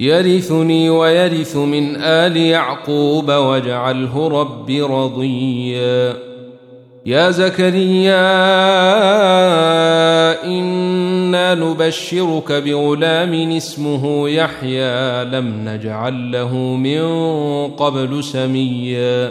يرثني ويرث من آل يعقوب واجعله رب رضيا. يا زكريا إنا نبشرك بغلام اسمه يحيى لم نجعل له من قبل سميا.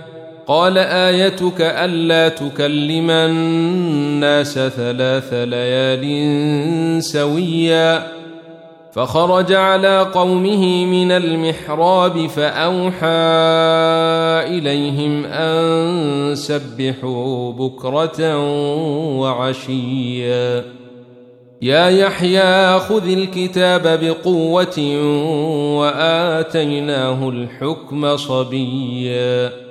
قال آيتك ألا تكلم الناس ثلاث ليال سويا. فخرج على قومه من المحراب فأوحى إليهم أن سبحوا بكرة وعشيا. يا يحيى خذ الكتاب بقوة وآتيناه الحكم صبيا.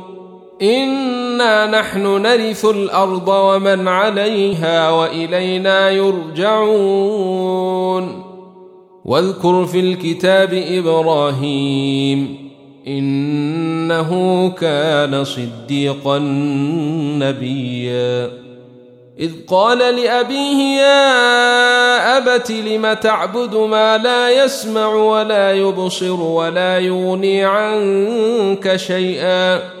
انا نحن نرث الأرض ومن عليها والينا يرجعون. واذكر في الكتاب إبراهيم انه كان صديقا نبيا. إذ قال لأبيه يا أبت لم تعبد ما لا يسمع ولا يبصر ولا يغني عنك شيئا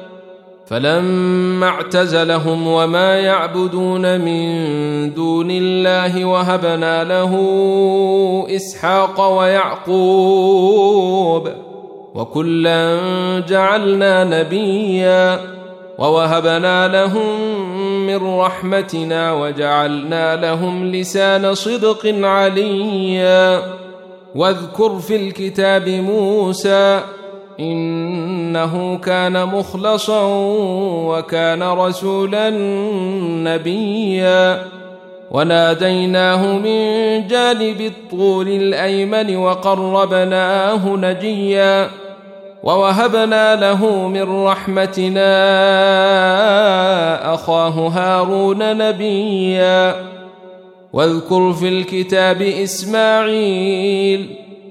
فلما اعتزلهم وما يعبدون من دون الله وهبنا له إسحاق ويعقوب وكلا جعلنا نبيا ووهبنا لهم من رحمتنا وجعلنا لهم لسان صدق عليا واذكر في الكتاب موسى إنه كان مخلصا وكان رسولا نبيا. وناديناه من جانب الطول الأيمن وقربناه نجيا. ووهبنا له من رحمتنا أخاه هارون نبيا. واذكر في الكتاب إسماعيل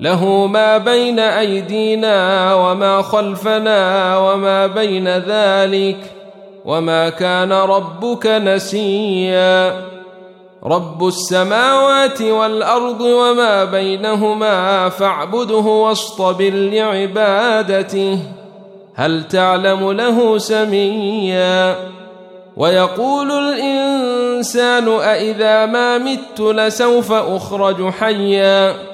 له ما بين أيدينا وما خلفنا وما بين ذلك وما كان ربك نسيا. رب السماوات والأرض وما بينهما فاعبده واصطبر لعبادته. هل تعلم له سميا؟ ويقول الإنسان أإذا ما مت لسوف أخرج حيا.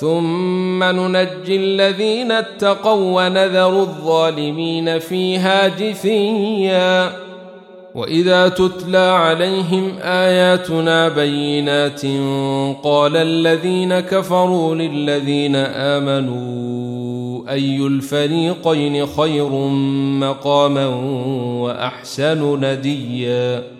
ثم ننجي الذين اتقوا ونذر الظالمين فيها جثيا. وإذا تتلى عليهم آياتنا بينات قال الذين كفروا للذين آمنوا أي الفريقين خير مقاما وأحسن نديا.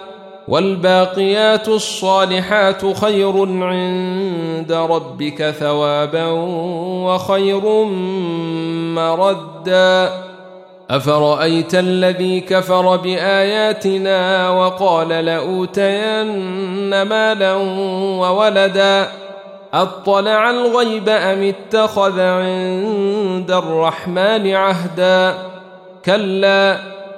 والباقيات الصالحات خير عند ربك ثوابا وخير مردا. أفرأيت الذي كفر بآياتنا وقال لأوتين مالا وولدا؟ أطلع الغيب أم اتخذ عند الرحمن عهدا؟ كلا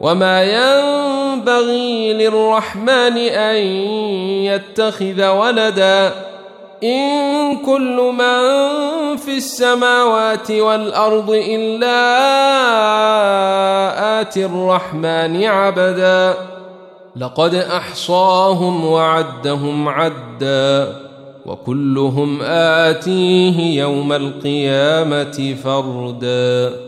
وما ينبغي للرحمن أن يتخذ ولدا إن كل من في السماوات والأرض إلا آتي الرحمن عبدا لقد أحصاهم وعدهم عدا وكلهم آتيه يوم القيامة فردا